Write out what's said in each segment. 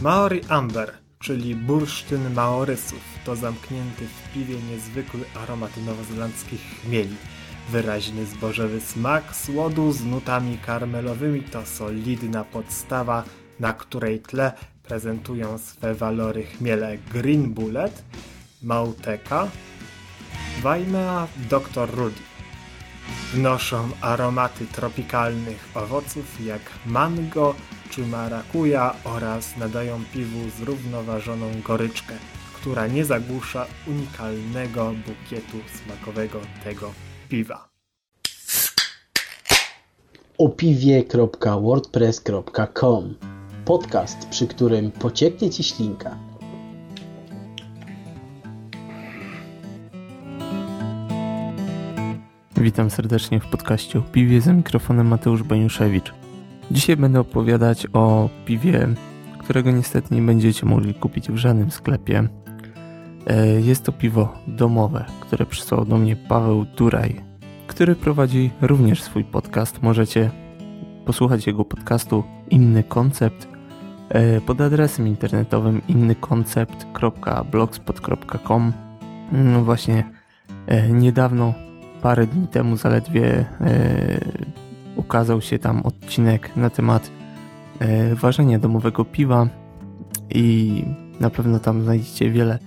Maori Amber, czyli bursztyn maorysów, to zamknięty w piwie niezwykły aromat nowozelandzkich chmieli. Wyraźny zbożowy smak słodu z nutami karmelowymi to solidna podstawa, na której tle prezentują swe walory chmiele Green Bullet, Mauteka, Weimea Dr. Rudy. Wnoszą aromaty tropikalnych owoców jak mango czy marakuja oraz nadają piwu zrównoważoną goryczkę, która nie zagłusza unikalnego bukietu smakowego tego piwa. opiwie.wordpress.com Podcast, przy którym pocieknie Ci ślinka. Witam serdecznie w podcaście o piwie za mikrofonem Mateusz Baniuszewicz. Dzisiaj będę opowiadać o piwie, którego niestety nie będziecie mogli kupić w żadnym sklepie. E, jest to piwo domowe, które przysłał do mnie Paweł Duraj, który prowadzi również swój podcast. Możecie posłuchać jego podcastu Inny Koncept e, pod adresem internetowym innykoncept.blogspot.com. No właśnie e, niedawno, parę dni temu zaledwie ukazał się tam odcinek na temat e, ważenia domowego piwa i na pewno tam znajdziecie wiele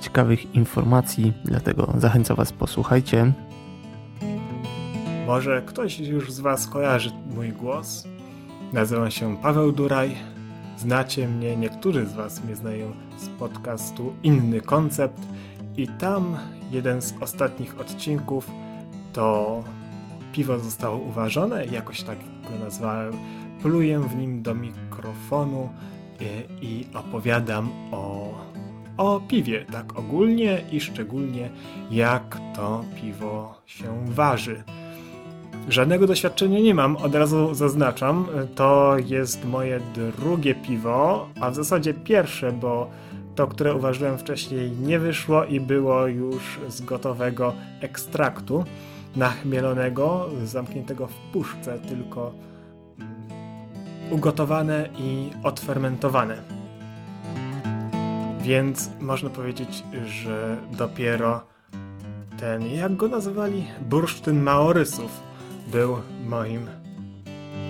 ciekawych informacji, dlatego zachęcam Was posłuchajcie. Może ktoś już z Was kojarzy mój głos? Nazywam się Paweł Duraj. Znacie mnie, niektórzy z Was mnie znają z podcastu Inny Koncept i tam jeden z ostatnich odcinków to piwo zostało uważone, jakoś tak go nazwałem. Pluję w nim do mikrofonu i, e, i opowiadam o, o piwie, tak ogólnie i szczególnie jak to piwo się waży. Żadnego doświadczenia nie mam, od razu zaznaczam. To jest moje drugie piwo, a w zasadzie pierwsze, bo to, które uważałem wcześniej, nie wyszło i było już z gotowego ekstraktu nachmielonego, zamkniętego w puszce, tylko ugotowane i odfermentowane. Więc można powiedzieć, że dopiero ten, jak go nazywali, bursztyn maorysów był moim,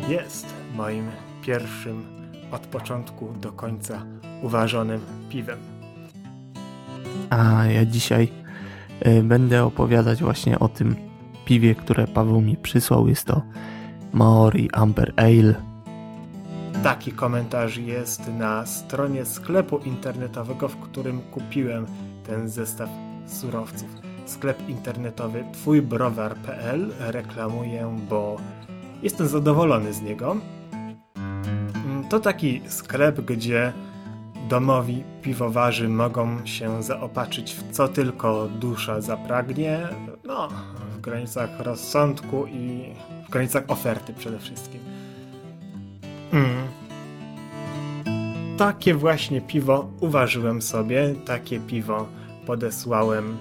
jest moim pierwszym od początku do końca uważonym piwem. A ja dzisiaj y, będę opowiadać właśnie o tym piwie, które Paweł mi przysłał. Jest to Maori Amber Ale. Taki komentarz jest na stronie sklepu internetowego, w którym kupiłem ten zestaw surowców. Sklep internetowy twójbrowar.pl reklamuję, bo jestem zadowolony z niego. To taki sklep, gdzie domowi piwowarzy mogą się zaopatrzyć w co tylko dusza zapragnie. No, granicach rozsądku i w granicach oferty przede wszystkim. Mm. Takie właśnie piwo uważyłem sobie, takie piwo podesłałem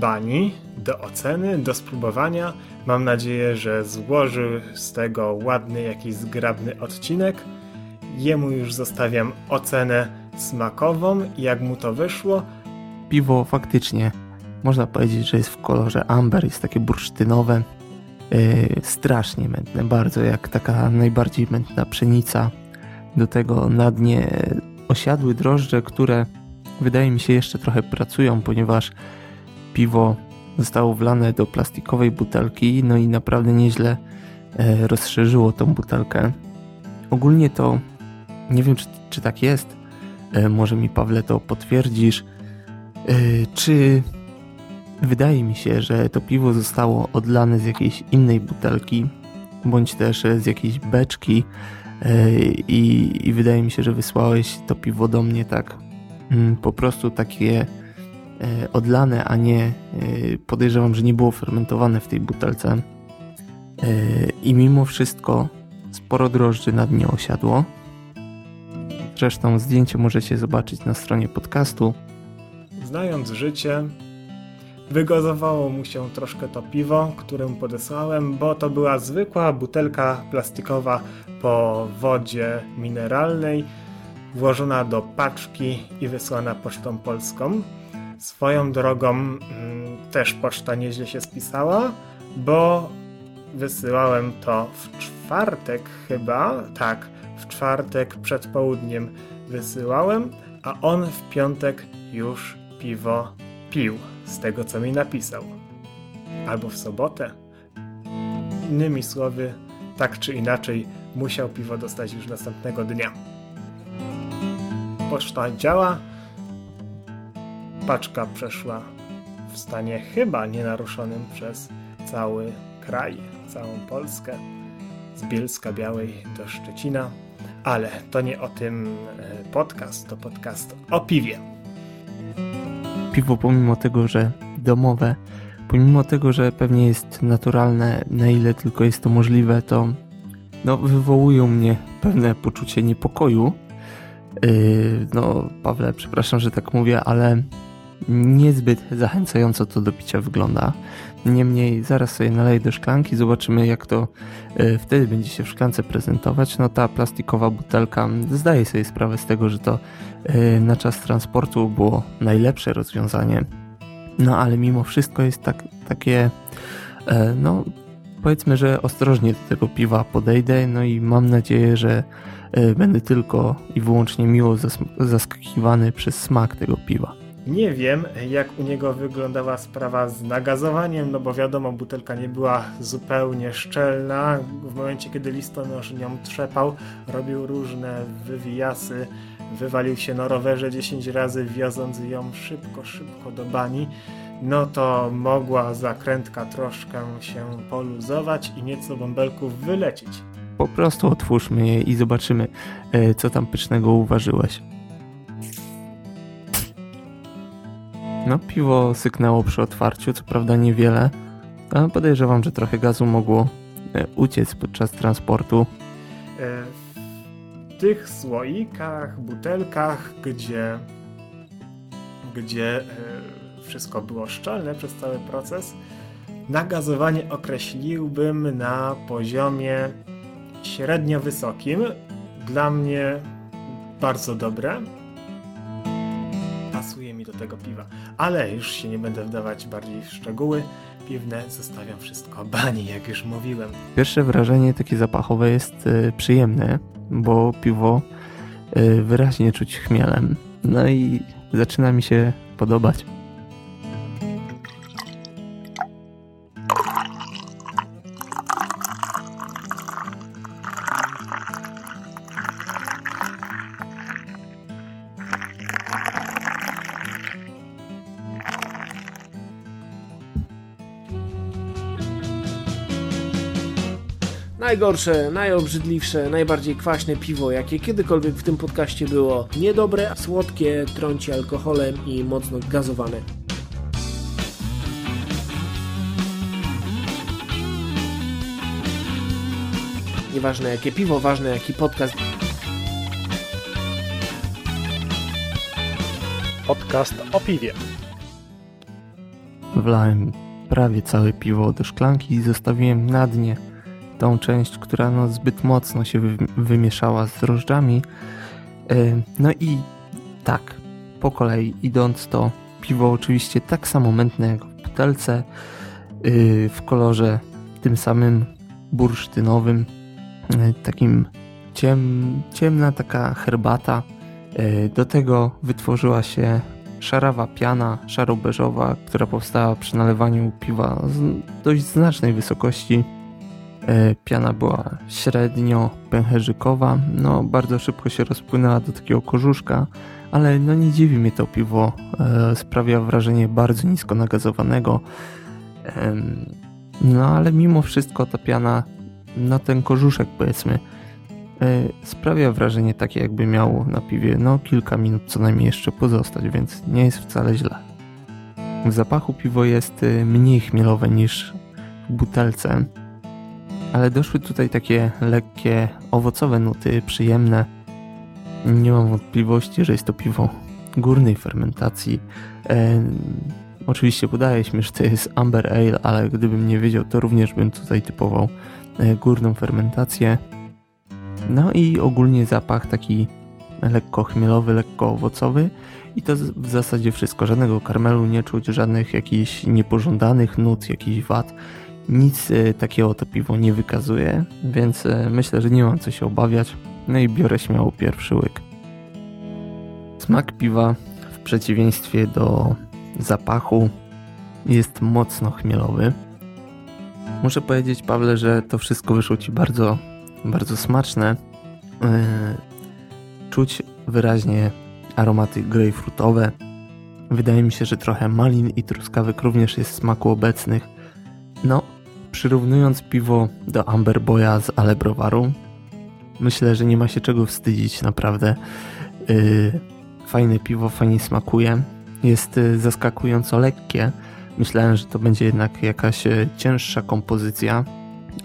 Bani do oceny, do spróbowania. Mam nadzieję, że złoży z tego ładny, jakiś zgrabny odcinek. Jemu już zostawiam ocenę smakową, jak mu to wyszło. Piwo faktycznie można powiedzieć, że jest w kolorze amber, jest takie bursztynowe, yy, strasznie mętne, bardzo jak taka najbardziej mętna pszenica. Do tego na dnie osiadły drożdże, które wydaje mi się jeszcze trochę pracują, ponieważ piwo zostało wlane do plastikowej butelki, no i naprawdę nieźle yy, rozszerzyło tą butelkę. Ogólnie to nie wiem, czy, czy tak jest. Yy, może mi Pawle to potwierdzisz. Czy Wydaje mi się, że to piwo zostało odlane z jakiejś innej butelki, bądź też z jakiejś beczki e, i, i wydaje mi się, że wysłałeś to piwo do mnie tak mm, po prostu takie e, odlane, a nie e, podejrzewam, że nie było fermentowane w tej butelce. I mimo wszystko sporo drożdży na dnie osiadło. Zresztą zdjęcie możecie zobaczyć na stronie podcastu. Znając życie, Wygozowało mu się troszkę to piwo, które mu podesłałem, bo to była zwykła butelka plastikowa po wodzie mineralnej. włożona do paczki i wysłana pocztą polską. Swoją drogą mm, też poczta nieźle się spisała, bo wysyłałem to w czwartek chyba, tak, w czwartek przed południem wysyłałem, a on w piątek już piwo pił, z tego co mi napisał. Albo w sobotę. Innymi słowy, tak czy inaczej, musiał piwo dostać już następnego dnia. Poczta działa, paczka przeszła w stanie chyba nienaruszonym przez cały kraj, całą Polskę, z Bielska Białej do Szczecina, ale to nie o tym e, podcast, to podcast o piwie. Piwo pomimo tego, że domowe, pomimo tego, że pewnie jest naturalne, na ile tylko jest to możliwe, to no, wywołują mnie pewne poczucie niepokoju. Yy, no, Pawle, przepraszam, że tak mówię, ale niezbyt zachęcająco to do picia wygląda. Niemniej zaraz sobie naleję do szklanki, zobaczymy jak to yy, wtedy będzie się w szklance prezentować. No ta plastikowa butelka zdaje sobie sprawę z tego, że to yy, na czas transportu było najlepsze rozwiązanie. No ale mimo wszystko jest tak, takie yy, no powiedzmy, że ostrożnie do tego piwa podejdę, no i mam nadzieję, że y, będę tylko i wyłącznie miło zaskakiwany przez smak tego piwa. Nie wiem, jak u niego wyglądała sprawa z nagazowaniem, no bo wiadomo, butelka nie była zupełnie szczelna. W momencie, kiedy listonosz nią trzepał, robił różne wywijasy, wywalił się na rowerze 10 razy, wioząc ją szybko, szybko do bani no to mogła zakrętka troszkę się poluzować i nieco bąbelków wylecieć. Po prostu otwórzmy je i zobaczymy, e, co tam pycznego uważyłeś. No, piwo syknęło przy otwarciu, co prawda niewiele, ale podejrzewam, że trochę gazu mogło e, uciec podczas transportu. E, w tych słoikach, butelkach, gdzie, gdzie wszystko było szczelne przez cały proces, nagazowanie określiłbym na poziomie średnio wysokim. Dla mnie bardzo dobre. Pasuje do tego piwa. Ale już się nie będę wdawać bardziej w szczegóły piwne, zostawiam wszystko bani, jak już mówiłem. Pierwsze wrażenie takie zapachowe jest y, przyjemne, bo piwo y, wyraźnie czuć chmielem. No i zaczyna mi się podobać. Najgorsze, najobrzydliwsze, najbardziej kwaśne piwo, jakie kiedykolwiek w tym podcaście było. Niedobre, słodkie, trąci alkoholem i mocno gazowane. Nieważne jakie piwo, ważne jaki podcast. Podcast o piwie. Wlałem prawie całe piwo do szklanki i zostawiłem na dnie tą część, która no zbyt mocno się wy wymieszała z drożdżami. E, no i tak, po kolei idąc to piwo oczywiście tak samo mętne jak w butelce, y, w kolorze tym samym bursztynowym, e, takim ciem, ciemna taka herbata. E, do tego wytworzyła się szarawa piana szarobeżowa, która powstała przy nalewaniu piwa z dość znacznej wysokości E, piana była średnio pęcherzykowa, no bardzo szybko się rozpłynęła do takiego korzuszka, ale no nie dziwi mnie to piwo, e, sprawia wrażenie bardzo nisko nagazowanego. No ale mimo wszystko ta piana, no ten korzuszek powiedzmy, e, sprawia wrażenie takie jakby miał na piwie no kilka minut co najmniej jeszcze pozostać, więc nie jest wcale źle. W zapachu piwo jest mniej chmielowe niż w butelce, ale doszły tutaj takie lekkie, owocowe nuty, przyjemne. Nie mam wątpliwości, że jest to piwo górnej fermentacji. E, oczywiście podaje się, że to jest Amber Ale, ale gdybym nie wiedział, to również bym tutaj typował e, górną fermentację. No i ogólnie zapach taki lekko chmielowy, lekko owocowy i to w zasadzie wszystko. Żadnego karmelu nie czuć, żadnych jakichś niepożądanych nut, jakichś wad. Nic e, takiego to piwo nie wykazuje, więc e, myślę, że nie mam co się obawiać. No i biorę śmiało pierwszy łyk. Smak piwa w przeciwieństwie do zapachu jest mocno chmielowy. Muszę powiedzieć, Pawle, że to wszystko wyszło ci bardzo, bardzo smaczne. E, czuć wyraźnie aromaty grejpfrutowe. Wydaje mi się, że trochę malin i truskawek również jest smaku obecnych. No, przyrównując piwo do Amber Boya z Alebrowaru, myślę, że nie ma się czego wstydzić, naprawdę. Yy, fajne piwo, fajnie smakuje. Jest yy, zaskakująco lekkie. Myślałem, że to będzie jednak jakaś yy, cięższa kompozycja,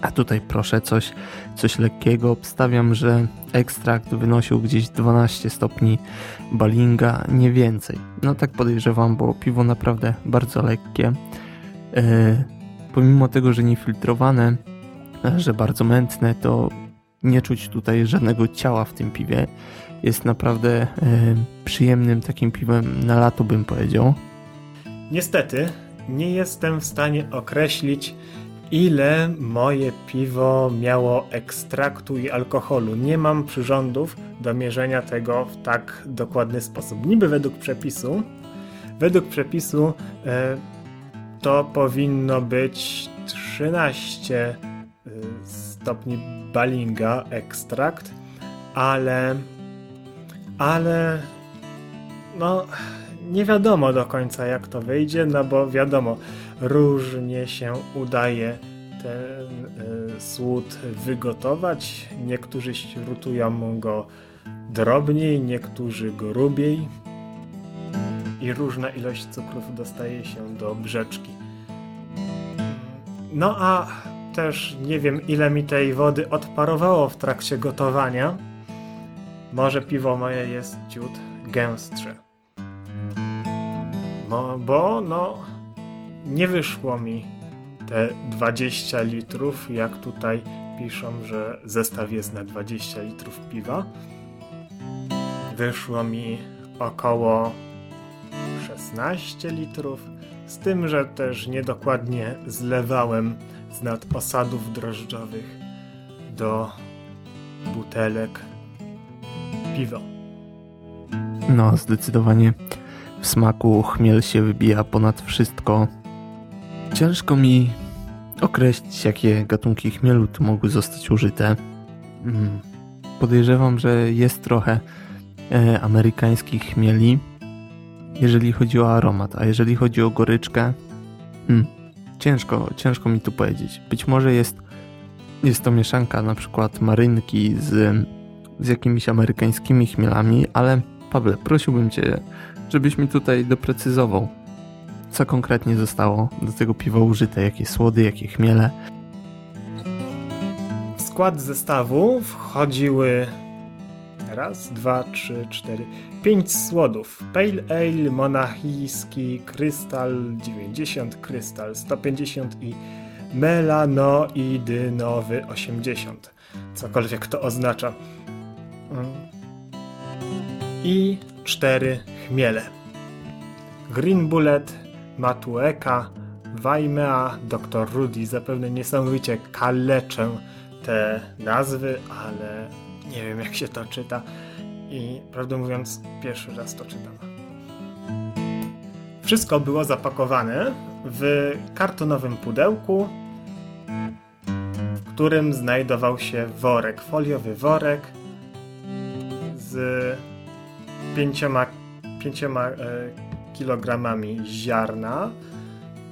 a tutaj proszę coś, coś lekkiego. Obstawiam, że ekstrakt wynosił gdzieś 12 stopni balinga, nie więcej. No tak podejrzewam, bo piwo naprawdę bardzo lekkie. E, pomimo tego, że nie filtrowane, że bardzo mętne, to nie czuć tutaj żadnego ciała w tym piwie. Jest naprawdę e, przyjemnym takim piwem na lato bym powiedział. Niestety nie jestem w stanie określić ile moje piwo miało ekstraktu i alkoholu. Nie mam przyrządów do mierzenia tego w tak dokładny sposób. Niby według przepisu, według przepisu e, to powinno być 13 e, stopni Balinga ekstrakt, ale ale no nie wiadomo do końca jak to wyjdzie, no bo wiadomo, różnie się udaje ten y, słód wygotować. Niektórzy śrutują go drobniej, niektórzy grubiej i różna ilość cukrów dostaje się do brzeczki. No a też nie wiem ile mi tej wody odparowało w trakcie gotowania. Może piwo moje jest ciut gęstsze. No, bo no nie wyszło mi te 20 litrów, jak tutaj piszą, że zestaw jest na 20 litrów piwa. Wyszło mi około 16 litrów, z tym, że też niedokładnie zlewałem z nad osadów drożdżowych do butelek piwo. No, zdecydowanie w smaku chmiel się wybija ponad wszystko. Ciężko mi określić, jakie gatunki chmielu tu mogły zostać użyte. Mm, podejrzewam, że jest trochę e, amerykańskich chmieli, jeżeli chodzi o aromat, a jeżeli chodzi o goryczkę, hmm, ciężko, ciężko mi tu powiedzieć. Być może jest, jest to mieszanka na przykład marynki z, z jakimiś amerykańskimi chmielami, ale Pawle, prosiłbym Cię, żebyś mi tutaj doprecyzował, co konkretnie zostało do tego piwa użyte, jakie słody, jakie chmiele. W skład zestawu wchodziły raz, dwa, trzy, cztery, pięć słodów. Pale Ale, monachijski, krystal 90, krystal 150 i melanoidynowy 80. Cokolwiek to oznacza. Mm. I cztery chmiele. Green Bullet, Matueka, Waimea, Dr. Rudy. Zapewne niesamowicie kaleczę te nazwy, ale nie wiem jak się to czyta i prawdę mówiąc pierwszy raz to czytam. Wszystko było zapakowane w kartonowym pudełku, w którym znajdował się worek, foliowy worek z pięcioma, pięcioma e, kilogramami ziarna,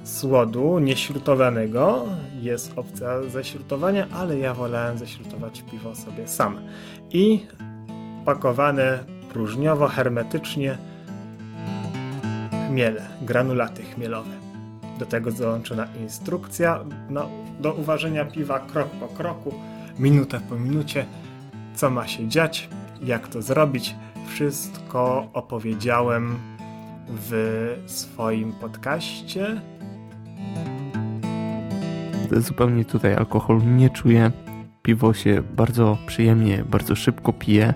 słodu nieśrutowanego. Jest opcja ześrutowania, ale ja wolałem ześrutować piwo sobie sam. I pakowane próżniowo, hermetycznie chmiele, granulaty chmielowe. Do tego załączona instrukcja no, do uważenia piwa krok po kroku, minutę po minucie, co ma się dziać, jak to zrobić. Wszystko opowiedziałem w swoim podcaście. Zupełnie tutaj alkohol nie czuję. Piwo się bardzo przyjemnie, bardzo szybko pije.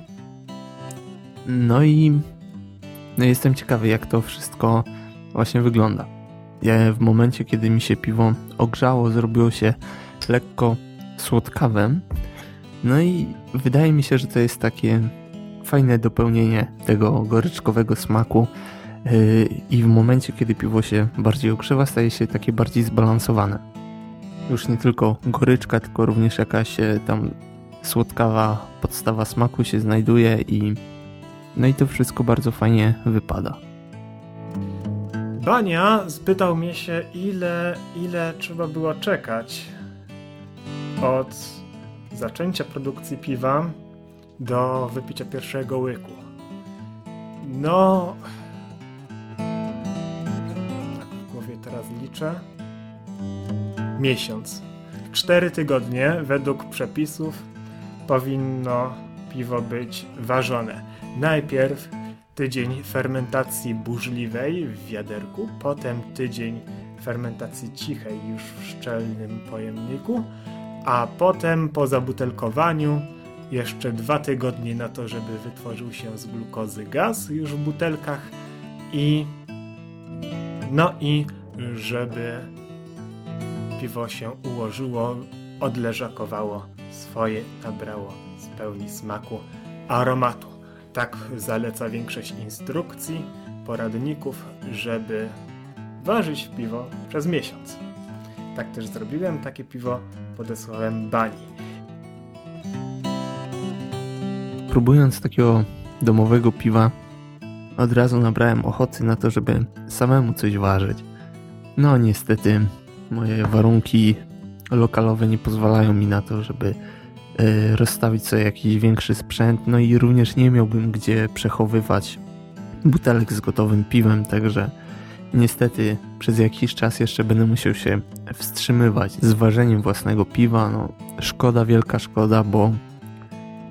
No i no jestem ciekawy, jak to wszystko właśnie wygląda. Ja w momencie, kiedy mi się piwo ogrzało, zrobiło się lekko słodkawem. No i wydaje mi się, że to jest takie fajne dopełnienie tego goryczkowego smaku. Yy, I w momencie, kiedy piwo się bardziej ogrzewa, staje się takie bardziej zbalansowane. Już nie tylko goryczka, tylko również jakaś e, tam słodkawa podstawa smaku się znajduje i no i to wszystko bardzo fajnie wypada. Bania spytał mnie się, ile, ile trzeba było czekać od zaczęcia produkcji piwa do wypicia pierwszego łyku. No. Tak w głowie teraz liczę. Miesiąc. Cztery tygodnie według przepisów powinno piwo być ważone. Najpierw tydzień fermentacji burzliwej w wiaderku, potem tydzień fermentacji cichej już w szczelnym pojemniku, a potem po zabutelkowaniu jeszcze dwa tygodnie na to, żeby wytworzył się z glukozy gaz już w butelkach i no i żeby piwo się ułożyło, odleżakowało swoje, nabrało z pełni smaku, aromatu. Tak zaleca większość instrukcji, poradników, żeby ważyć piwo przez miesiąc. Tak też zrobiłem, takie piwo podesłałem bani. Próbując takiego domowego piwa, od razu nabrałem ochoty na to, żeby samemu coś ważyć. No niestety moje warunki lokalowe nie pozwalają mi na to, żeby e, rozstawić sobie jakiś większy sprzęt, no i również nie miałbym gdzie przechowywać butelek z gotowym piwem, także niestety przez jakiś czas jeszcze będę musiał się wstrzymywać z ważeniem własnego piwa. No, szkoda, wielka szkoda, bo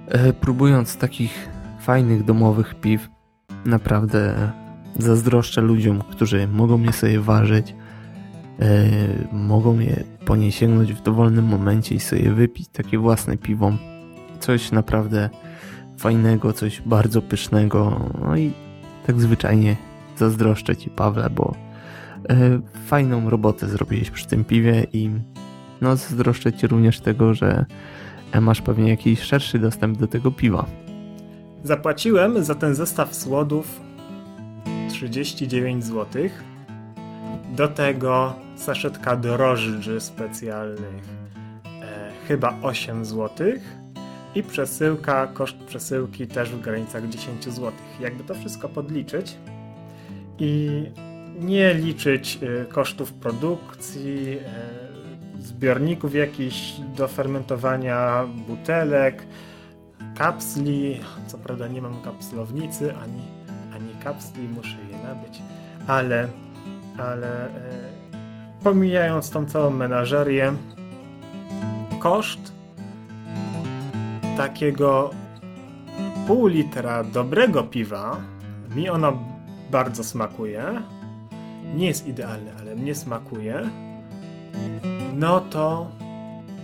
e, próbując takich fajnych domowych piw, naprawdę zazdroszczę ludziom, którzy mogą je sobie ważyć, e, mogą je po nie sięgnąć w dowolnym momencie i sobie wypić takie własne piwo. Coś naprawdę fajnego, coś bardzo pysznego. No i tak zwyczajnie zazdroszczę Ci, Pawle, bo e, fajną robotę zrobiłeś przy tym piwie i no zazdroszczę Ci również tego, że masz pewnie jakiś szerszy dostęp do tego piwa. Zapłaciłem za ten zestaw słodów 39 zł. Do tego saszetka drożdży specjalnych e, chyba 8 zł. I przesyłka, koszt przesyłki też w granicach 10 zł. Jakby to wszystko podliczyć i nie liczyć e, kosztów produkcji, e, zbiorników jakichś do fermentowania butelek, kapsli. Co prawda nie mam kapslownicy ani, ani kapsli, muszę je nabyć, ale, ale e, pomijając tą całą menażerię, koszt takiego pół litra dobrego piwa mi ono bardzo smakuje. Nie jest idealny, ale mnie smakuje. No to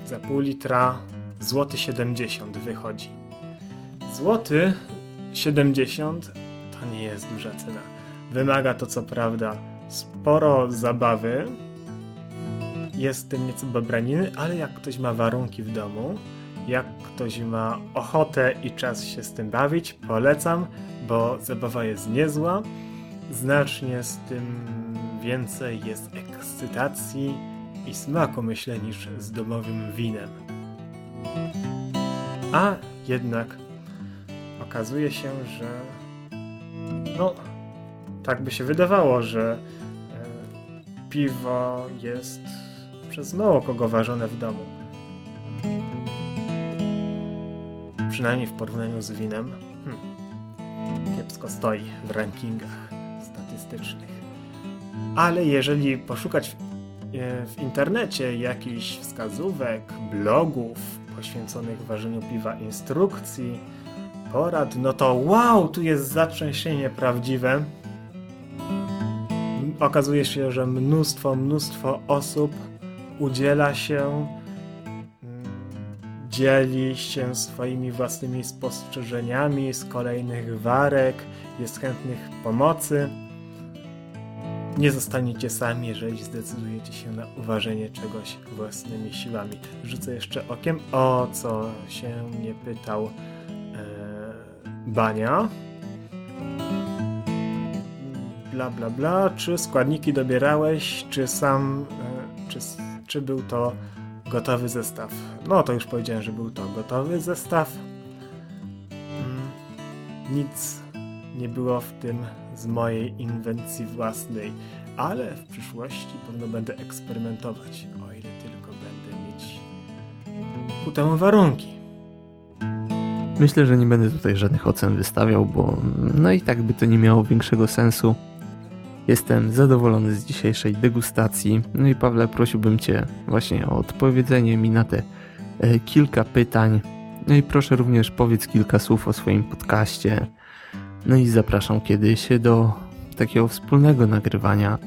za pół litra złoty 70 wychodzi. Złoty 70 to nie jest duża cena. Wymaga to co prawda sporo zabawy. Jest tym nieco babraniny, ale jak ktoś ma warunki w domu, jak ktoś ma ochotę i czas się z tym bawić, polecam, bo zabawa jest niezła. Znacznie z tym więcej jest ekscytacji i smaku, myślę, niż z domowym winem. A jednak okazuje się, że no, tak by się wydawało, że piwo jest przez mało kogo ważone w domu. Przynajmniej w porównaniu z winem. Hmm, kiepsko stoi w rankingach statystycznych. Ale jeżeli poszukać e, w internecie jakichś wskazówek, blogów poświęconych ważeniu piwa, instrukcji, porad, no to wow, tu jest zatrzęsienie prawdziwe. Okazuje się, że mnóstwo, mnóstwo osób udziela się dzieli się swoimi własnymi spostrzeżeniami z kolejnych warek, jest chętnych pomocy. Nie zostaniecie sami, jeżeli zdecydujecie się na uważenie czegoś własnymi siłami. Rzucę jeszcze okiem, o co się mnie pytał e, Bania. Bla, bla, bla. Czy składniki dobierałeś, czy sam, e, czy, czy był to gotowy zestaw? No to już powiedziałem, że był to gotowy zestaw. Mm, nic nie było w tym z mojej inwencji własnej, ale w przyszłości pewno będę eksperymentować, o ile tylko będę mieć ku temu warunki. Myślę, że nie będę tutaj żadnych ocen wystawiał, bo no i tak by to nie miało większego sensu. Jestem zadowolony z dzisiejszej degustacji. No i Pawle, prosiłbym Cię właśnie o odpowiedzenie mi na te e, kilka pytań. No i proszę również powiedz kilka słów o swoim podcaście. No i zapraszam kiedyś do takiego wspólnego nagrywania.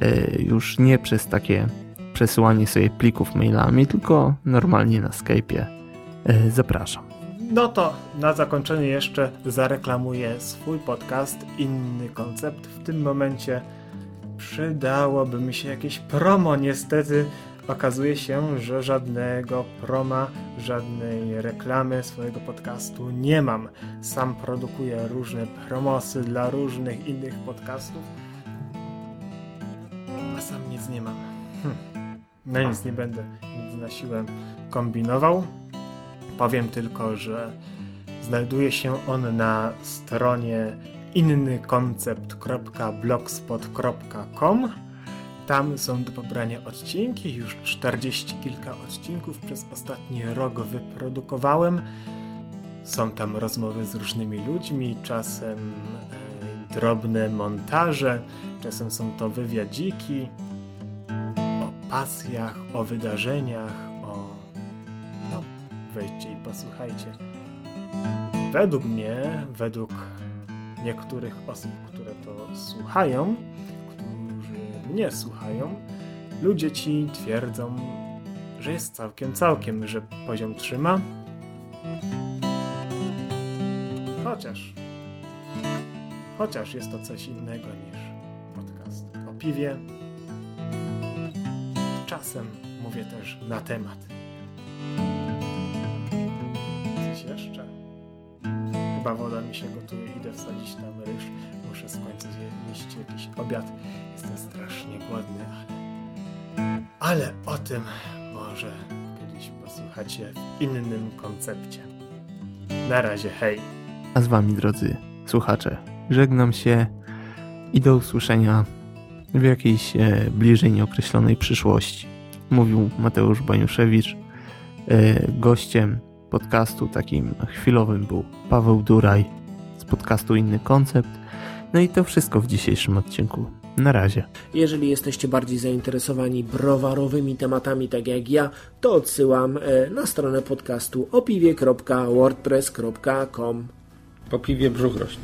E, już nie przez takie przesyłanie sobie plików mailami, tylko normalnie na Skype'ie. E, zapraszam. No to na zakończenie jeszcze zareklamuję swój podcast, inny koncept. W tym momencie przydałoby mi się jakieś promo. Niestety okazuje się, że żadnego proma, żadnej reklamy swojego podcastu nie mam. Sam produkuję różne promosy dla różnych innych podcastów, a sam nic nie mam. Hm. No nic nie będę nic na siłę kombinował. Powiem tylko, że znajduje się on na stronie innykoncept.blogspot.com. Tam są do pobrania odcinki, już 40 kilka odcinków przez ostatni rok wyprodukowałem. Są tam rozmowy z różnymi ludźmi, czasem e, drobne montaże, czasem są to wywiadziki o pasjach, o wydarzeniach, wejdźcie i posłuchajcie. Według mnie, według niektórych osób, które to słuchają, którzy mnie słuchają, ludzie ci twierdzą, że jest całkiem, całkiem, że poziom trzyma. Chociaż, chociaż jest to coś innego niż podcast o piwie. Czasem mówię też na temat. Mi się gotuje, idę wsadzić tam ryż. Muszę w końcu jeść jakiś obiad. Jestem strasznie głodny, ale... Ale o tym może kiedyś posłuchacie w innym koncepcie. Na razie, hej! A z Wami, drodzy słuchacze, żegnam się i do usłyszenia w jakiejś e, bliżej nieokreślonej przyszłości. Mówił Mateusz Baniuszewicz. E, gościem podcastu takim chwilowym był Paweł Duraj podcastu Inny Koncept. No i to wszystko w dzisiejszym odcinku. Na razie. Jeżeli jesteście bardziej zainteresowani browarowymi tematami, tak jak ja, to odsyłam e, na stronę podcastu opiwie.wordpress.com. Po piwie brzuch rośnie.